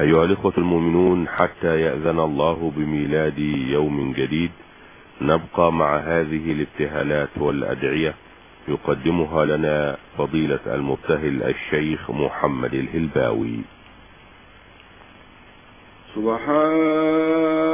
أيها الإخوة المؤمنون حتى يأذن الله بميلاد يوم جديد نبقى مع هذه الابتهالات والأدعية. يقدمها لنا فضيلة المبتهل الشيخ محمد الهلباوي. سبحان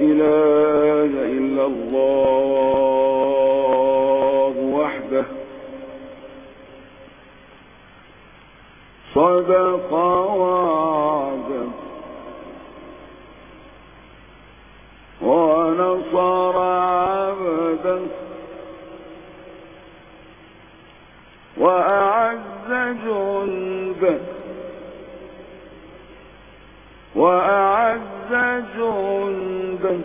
إله إلا الله وحده. صدق وعده. ونصر عبده. وأعز جنده وأعز جنده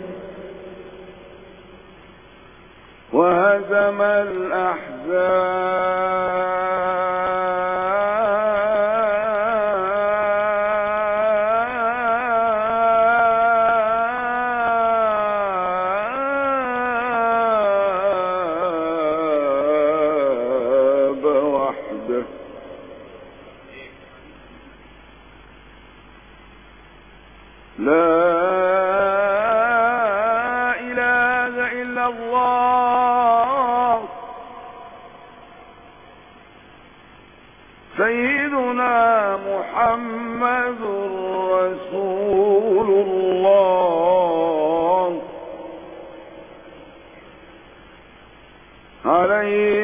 وهزم الأحزاب. عليها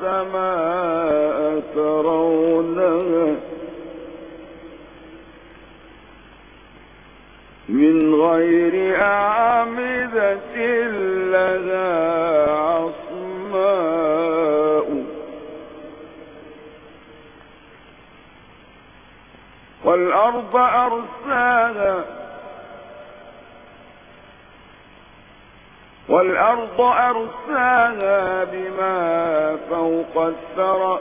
السماء ترونها. من غير أعمدة لها عصماء. والأرض أرساها والأرض أرساها بما فوق الثرى.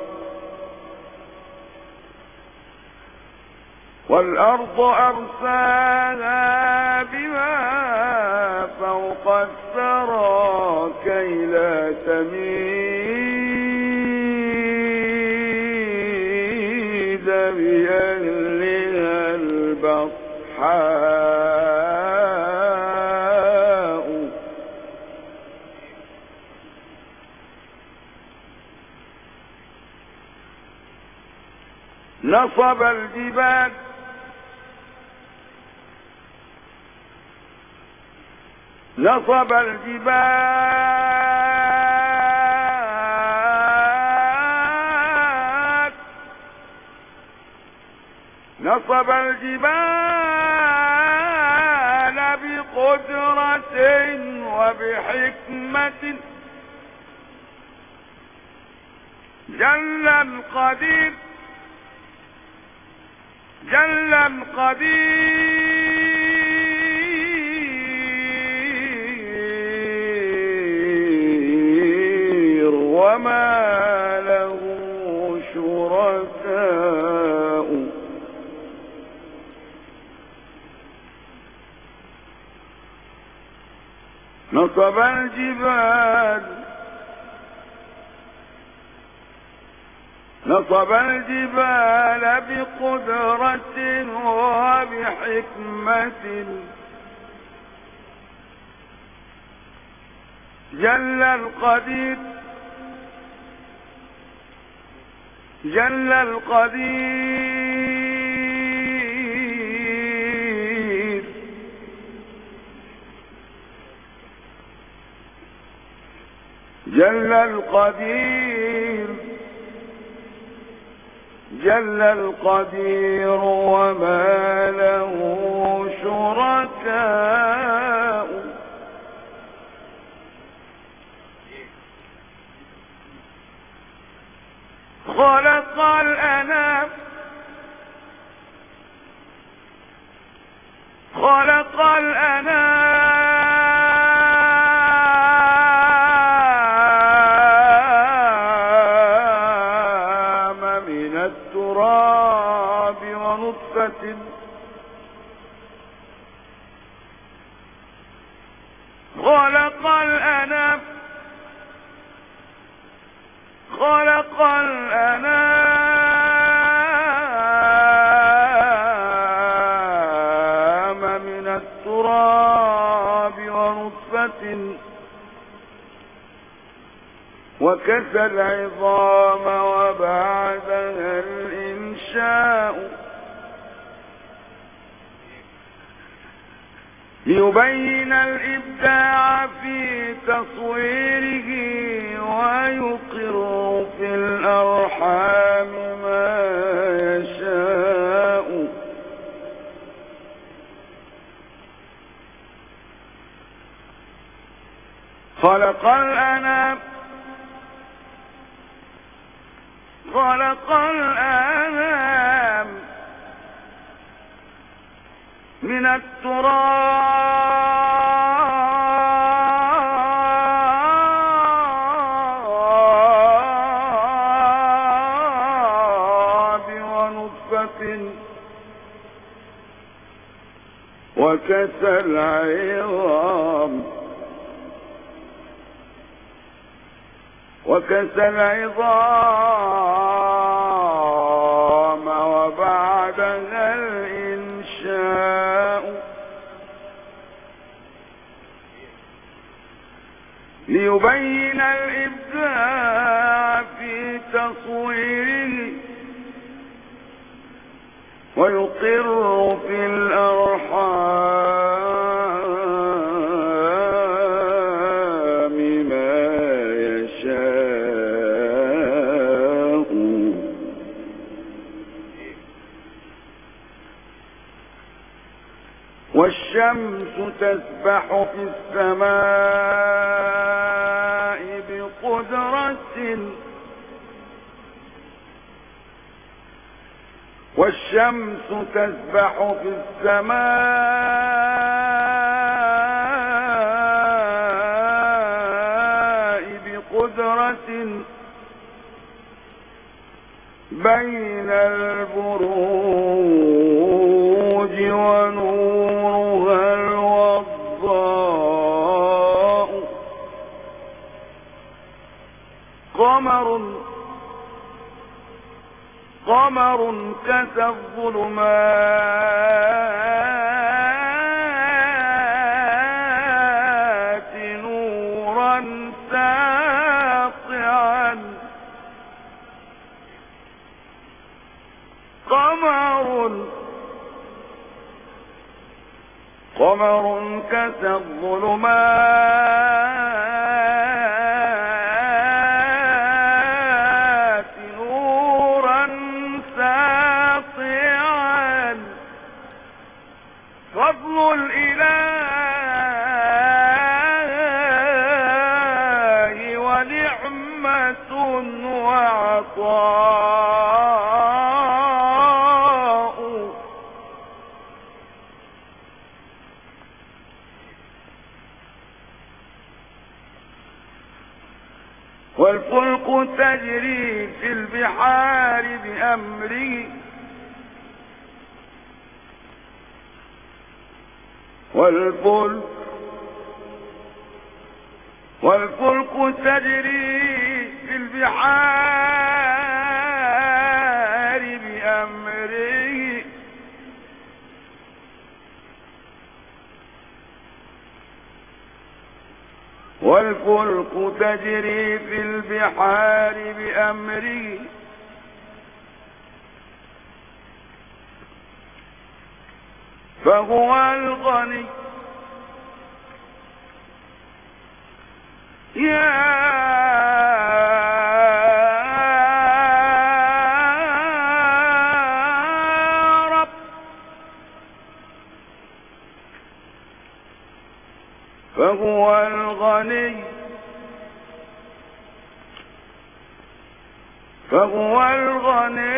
والأرض أرساها بما فوق الثرى كي لا تميد بأهلها البطحاء. نصب الجبال. نصب الجبال. نصب الجبال بقدرة وبحكمة. جل القدير جل القدير وما له شركاء. نصب الجبال نصب الجبال بقدرة وبحكمة. جل القدير جل القدير. جل القدير. جل القدير وما له شركاء. خلق الأنام. خلق الأنام. خلق الأنام من التراب ونطفة وكسى العظام وبعدها الإنشاء ليبين الإبداع في تصويره ويقر في الأرحام ما يشاء. خلق الأنام خلق الأنام من التراب. وكسى العظام. وكسى العظام وبعدها الإنشاء ليبين الإبداع في تصويره ويقر في والشمس تسبح في السماء بقدرة. والشمس تسبح في السماء بقدرة. بين البروج قمر كسى فضل الإله ونعمة وعطاء. والفلك تجري في البحار بأمره والفلك والفلك تجري في البحار بأمره. والفلك تجري في البحار بأمره. فهو الغني. يا رب. فهو الغني. فهو الغني.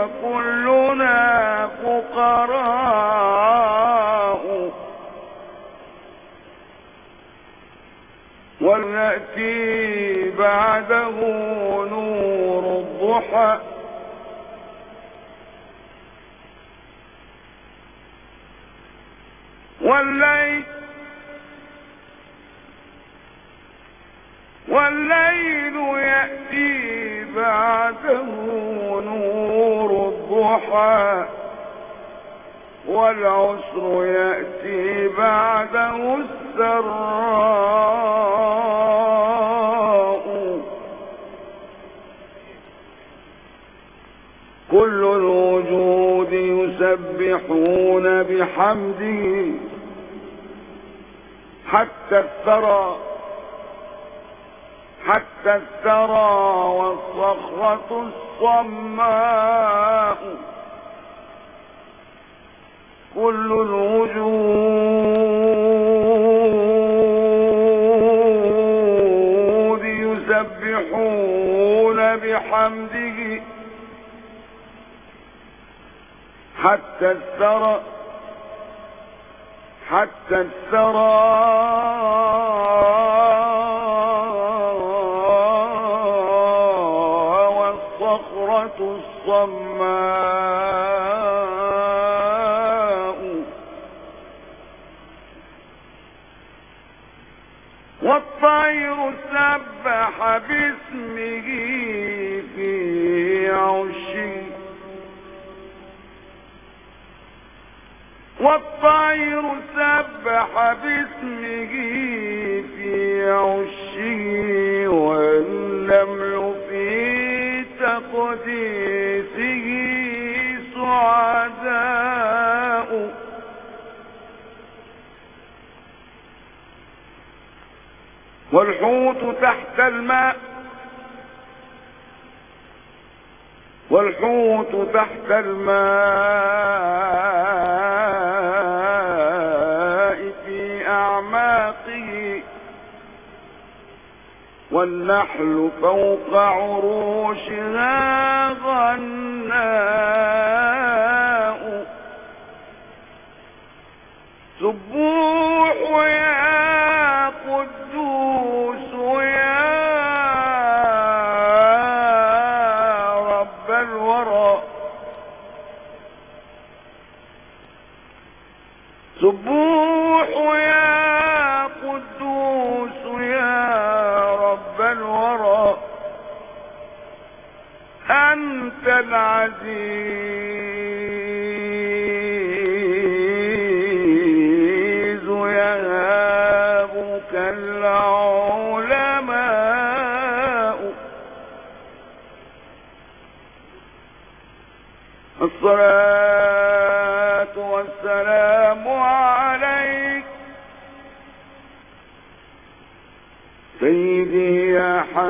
وكلنا فقراء. وليأتي بعده نور الضحى. والليل والليل يأتي بعده نور الضحى والعسر يأتي بعده السراء. كل الوجود يسبحون بحمده حتى الثرى حتى الثرى والصخرة الصماء. كل الوجود يسبحون بحمده. حتى الثرى حتى الثرى الصماء والطير سبح باسمه في عشه والطير سبح باسمه في عشه والنمل تقديسه سعداء. والحوت تحت الماء. والحوت تحت الماء. والنحل فوق عروشها غناء.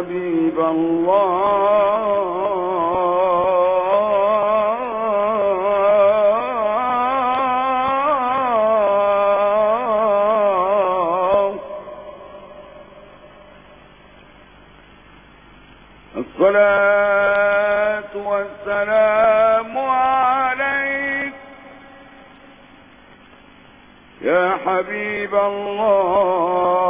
حبيب الله. الصلاة والسلام عليك يا حبيب الله.